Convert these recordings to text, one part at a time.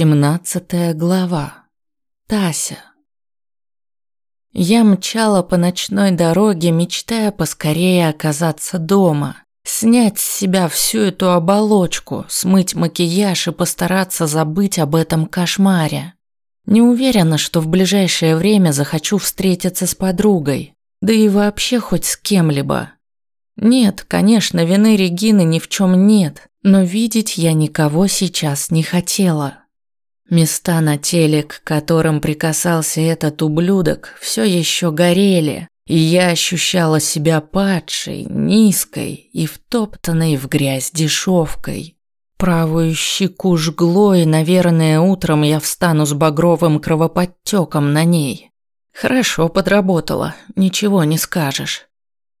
Семнадцатая глава. Тася. Я мчала по ночной дороге, мечтая поскорее оказаться дома, снять с себя всю эту оболочку, смыть макияж и постараться забыть об этом кошмаре. Не уверена, что в ближайшее время захочу встретиться с подругой, да и вообще хоть с кем-либо. Нет, конечно, вины Регины ни в чем нет, но видеть я никого сейчас не хотела. Места на теле, к которым прикасался этот ублюдок, все еще горели, и я ощущала себя падшей, низкой и втоптанной в грязь дешевкой. Правую щеку жгло, и, наверное, утром я встану с багровым кровоподтеком на ней. Хорошо подработала, ничего не скажешь.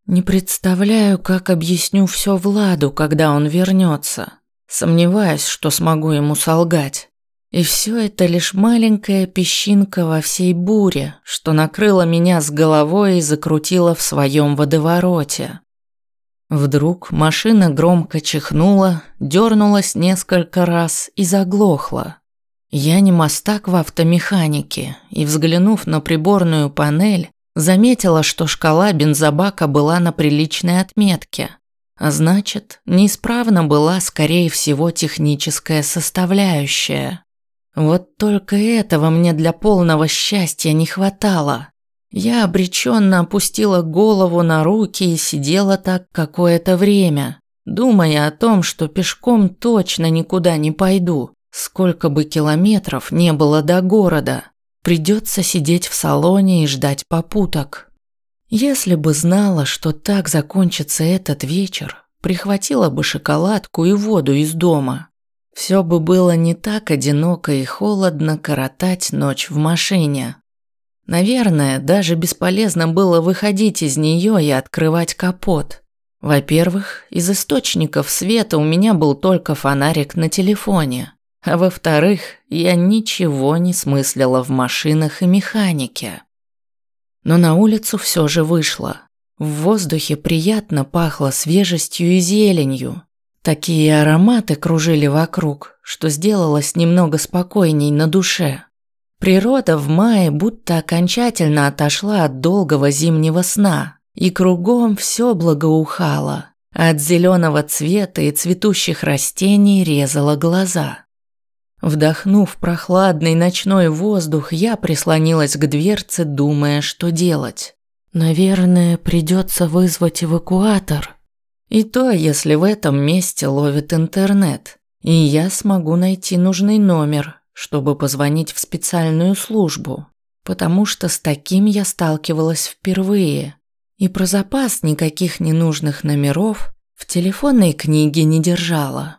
Не представляю, как объясню все Владу, когда он вернется. Сомневаюсь, что смогу ему солгать. И все это лишь маленькая песчинка во всей буре, что накрыла меня с головой и закрутила в своем водовороте. Вдруг машина громко чихнула, дернулась несколько раз и заглохла. Я не мастак в автомеханике, и, взглянув на приборную панель, заметила, что шкала бензобака была на приличной отметке. А значит, неисправна была, скорее всего, техническая составляющая. Вот только этого мне для полного счастья не хватало. Я обреченно опустила голову на руки и сидела так какое-то время, думая о том, что пешком точно никуда не пойду, сколько бы километров не было до города. Придется сидеть в салоне и ждать попуток. Если бы знала, что так закончится этот вечер, прихватила бы шоколадку и воду из дома. Все бы было не так одиноко и холодно коротать ночь в машине. Наверное, даже бесполезно было выходить из нее и открывать капот. Во-первых, из источников света у меня был только фонарик на телефоне. А во-вторых, я ничего не смыслила в машинах и механике. Но на улицу все же вышла. В воздухе приятно пахло свежестью и зеленью. Такие ароматы кружили вокруг, что сделалось немного спокойней на душе. Природа в мае будто окончательно отошла от долгого зимнего сна, и кругом все благоухало. От зеленого цвета и цветущих растений резало глаза. Вдохнув прохладный ночной воздух, я прислонилась к дверце, думая, что делать. Наверное, придется вызвать эвакуатор. И то, если в этом месте ловит интернет, и я смогу найти нужный номер, чтобы позвонить в специальную службу, потому что с таким я сталкивалась впервые. И про запас никаких ненужных номеров в телефонной книге не держала.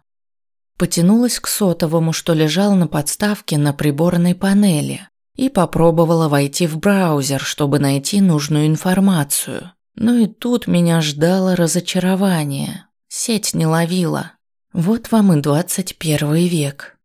Потянулась к сотовому, что лежал на подставке на приборной панели, и попробовала войти в браузер, чтобы найти нужную информацию. Но и тут меня ждало разочарование. Сеть не ловила. Вот вам и 21 век.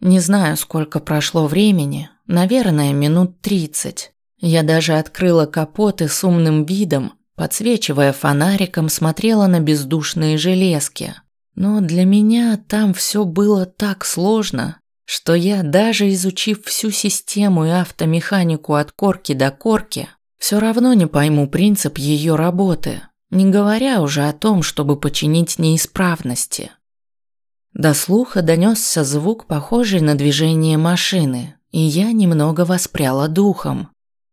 Не знаю, сколько прошло времени, наверное, минут 30. Я даже открыла капот и с умным видом, подсвечивая фонариком, смотрела на бездушные железки, но для меня там все было так сложно, что я, даже изучив всю систему и автомеханику от корки до корки, все равно не пойму принцип ее работы, не говоря уже о том, чтобы починить неисправности. До слуха донесся звук, похожий на движение машины, и я немного воспряла духом.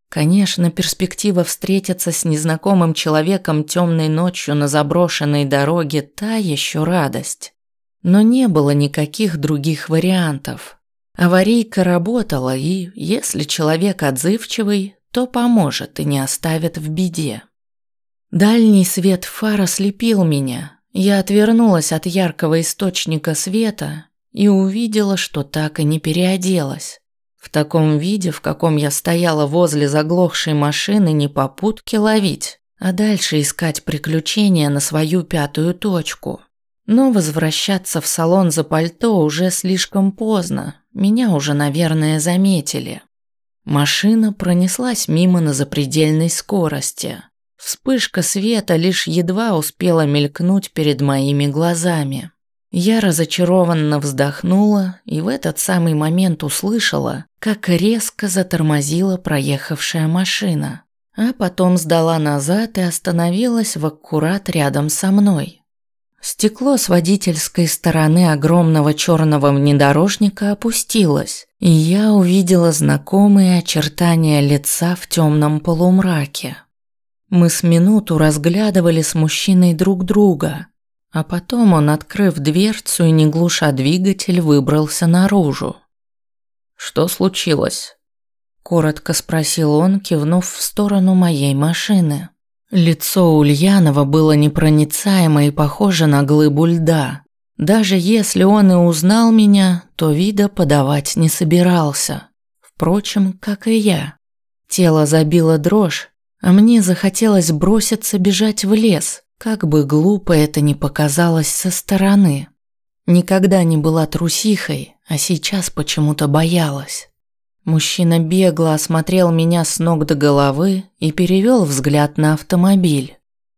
Конечно, перспектива встретиться с незнакомым человеком темной ночью на заброшенной дороге – та еще радость. Но не было никаких других вариантов. Аварийка работала, и если человек отзывчивый, то поможет и не оставит в беде. Дальний свет фар ослепил меня. Я отвернулась от яркого источника света и увидела, что так и не переоделась. В таком виде, в каком я стояла возле заглохшей машины, не попутки ловить, а дальше искать приключения на свою пятую точку. Но возвращаться в салон за пальто уже слишком поздно, меня уже, наверное, заметили. Машина пронеслась мимо на запредельной скорости. Вспышка света лишь едва успела мелькнуть перед моими глазами. Я разочарованно вздохнула и в этот самый момент услышала, как резко затормозила проехавшая машина, а потом сдала назад и остановилась в аккурат рядом со мной. Стекло с водительской стороны огромного черного внедорожника опустилось, и я увидела знакомые очертания лица в темном полумраке. Мы с минуту разглядывали с мужчиной друг друга, а потом он, открыв дверцу и не глуша двигатель, выбрался наружу. «Что случилось?» Коротко спросил он, кивнув в сторону моей машины. Лицо Ульянова было непроницаемо и похоже на глыбу льда. Даже если он и узнал меня, то вида подавать не собирался. Впрочем, как и я. Тело забило дрожь, а мне захотелось броситься бежать в лес, как бы глупо это ни показалось со стороны. Никогда не была трусихой, а сейчас почему-то боялась. Мужчина бегло осмотрел меня с ног до головы и перевел взгляд на автомобиль.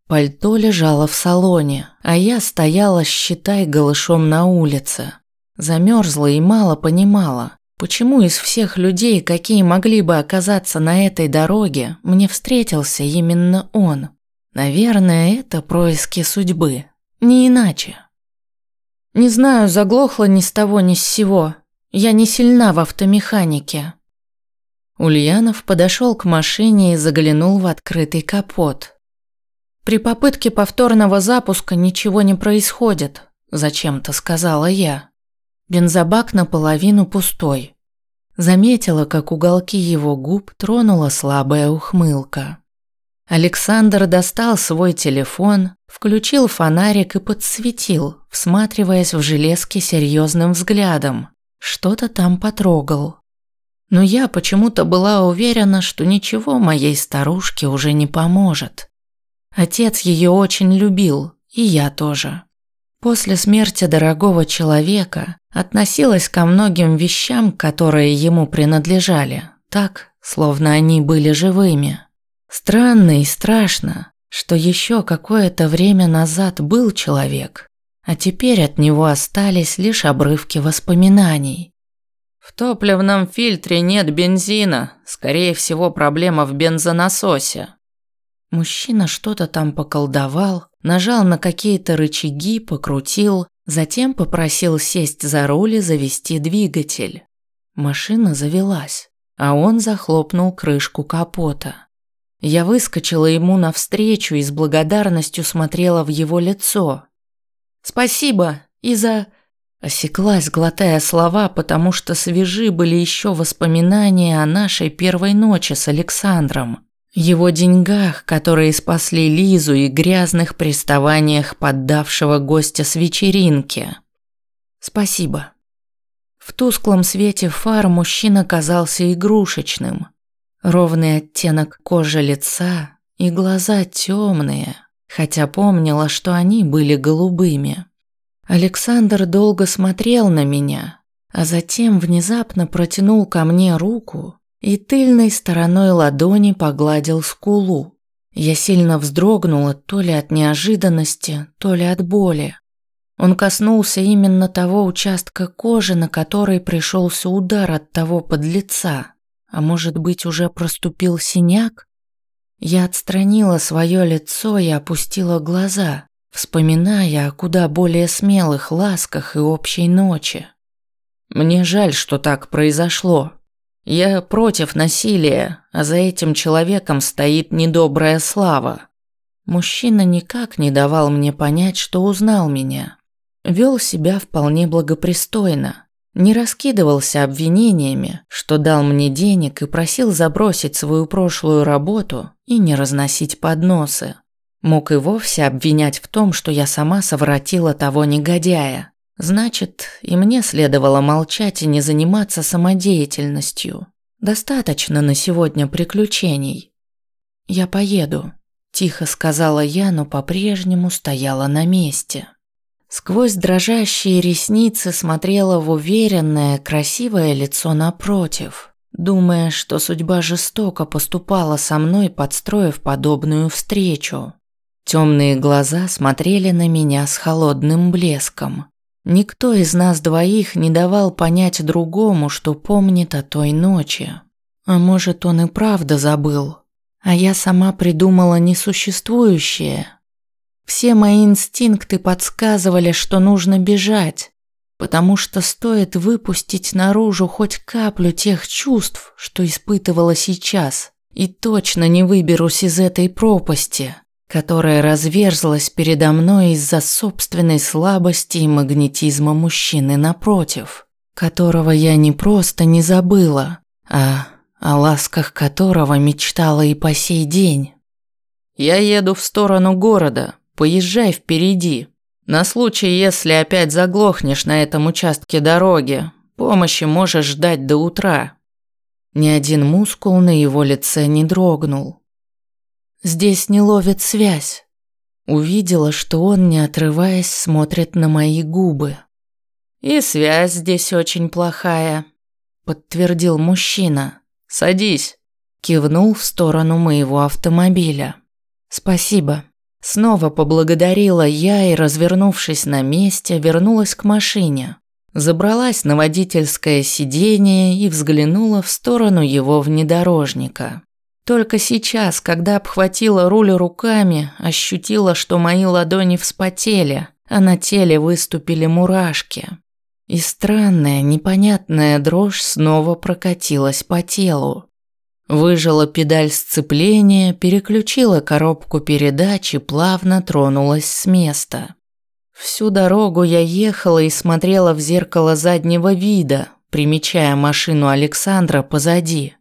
Пальто лежало в салоне, а я стояла, считай, голышом на улице. Замерзла и мало понимала, почему из всех людей, какие могли бы оказаться на этой дороге, мне встретился именно он. Наверное, это происки судьбы, не иначе. Не знаю, заглохла ни с того ни с сего. Я не сильна в автомеханике. Ульянов подошел к машине и заглянул в открытый капот. При попытке повторного запуска ничего не происходит, зачем-то сказала я. Бензобак наполовину пустой. Заметила, как уголки его губ тронула слабая ухмылка. Александр достал свой телефон, включил фонарик и подсветил, всматриваясь в железки серьезным взглядом. Что-то там потрогал. Но я почему-то была уверена, что ничего моей старушке уже не поможет. Отец ее очень любил, и я тоже. После смерти дорогого человека относилась ко многим вещам, которые ему принадлежали, так, словно они были живыми. Странно и страшно, что еще какое-то время назад был человек, а теперь от него остались лишь обрывки воспоминаний. В топливном фильтре нет бензина. Скорее всего, проблема в бензонасосе. Мужчина что-то там поколдовал, нажал на какие-то рычаги, покрутил, затем попросил сесть за руль и завести двигатель. Машина завелась, а он захлопнул крышку капота. Я выскочила ему навстречу и с благодарностью смотрела в его лицо. «Спасибо и за...» Осеклась, глотая слова, потому что свежи были еще воспоминания о нашей первой ночи с Александром. Его деньгах, которые спасли Лизу и грязных приставаниях поддавшего гостя с вечеринки. Спасибо. В тусклом свете фар мужчина казался игрушечным. Ровный оттенок кожи лица и глаза темные, хотя помнила, что они были голубыми. Александр долго смотрел на меня, а затем внезапно протянул ко мне руку и тыльной стороной ладони погладил скулу. Я сильно вздрогнула то ли от неожиданности, то ли от боли. Он коснулся именно того участка кожи, на который пришелся удар от того подлеца. А может быть, уже проступил синяк? Я отстранила свое лицо и опустила глаза вспоминая о куда более смелых ласках и общей ночи. Мне жаль, что так произошло. Я против насилия, а за этим человеком стоит недобрая слава. Мужчина никак не давал мне понять, что узнал меня. Вел себя вполне благопристойно. Не раскидывался обвинениями, что дал мне денег и просил забросить свою прошлую работу и не разносить подносы. Мог и вовсе обвинять в том, что я сама совратила того негодяя. Значит, и мне следовало молчать и не заниматься самодеятельностью. Достаточно на сегодня приключений. Я поеду, тихо сказала я, но по-прежнему стояла на месте. Сквозь дрожащие ресницы смотрела в уверенное, красивое лицо напротив, думая, что судьба жестоко поступала со мной, подстроив подобную встречу. Темные глаза смотрели на меня с холодным блеском. Никто из нас двоих не давал понять другому, что помнит о той ночи. А может, он и правда забыл. А я сама придумала несуществующее. Все мои инстинкты подсказывали, что нужно бежать, потому что стоит выпустить наружу хоть каплю тех чувств, что испытывала сейчас, и точно не выберусь из этой пропасти которая разверзлась передо мной из-за собственной слабости и магнетизма мужчины напротив, которого я не просто не забыла, а о ласках которого мечтала и по сей день. «Я еду в сторону города, поезжай впереди. На случай, если опять заглохнешь на этом участке дороги, помощи можешь ждать до утра». Ни один мускул на его лице не дрогнул. Здесь не ловит связь. Увидела, что он, не отрываясь, смотрит на мои губы. И связь здесь очень плохая, подтвердил мужчина. Садись, кивнул в сторону моего автомобиля. Спасибо. Снова поблагодарила я и, развернувшись на месте, вернулась к машине. Забралась на водительское сиденье и взглянула в сторону его внедорожника. Только сейчас, когда обхватила руль руками, ощутила, что мои ладони вспотели, а на теле выступили мурашки. И странная, непонятная дрожь снова прокатилась по телу. Выжала педаль сцепления, переключила коробку передач и плавно тронулась с места. Всю дорогу я ехала и смотрела в зеркало заднего вида, примечая машину Александра позади.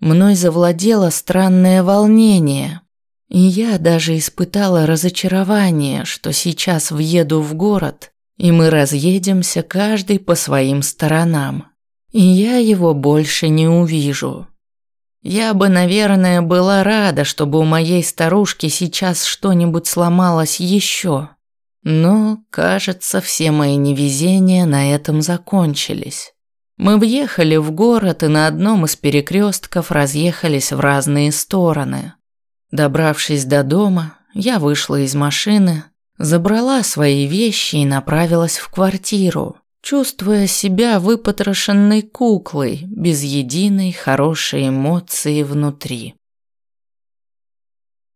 Мной завладело странное волнение, и я даже испытала разочарование, что сейчас въеду в город, и мы разъедемся каждый по своим сторонам, и я его больше не увижу. Я бы, наверное, была рада, чтобы у моей старушки сейчас что-нибудь сломалось еще, но, кажется, все мои невезения на этом закончились. Мы въехали в город и на одном из перекрестков разъехались в разные стороны. Добравшись до дома, я вышла из машины, забрала свои вещи и направилась в квартиру, чувствуя себя выпотрошенной куклой, без единой хорошей эмоции внутри.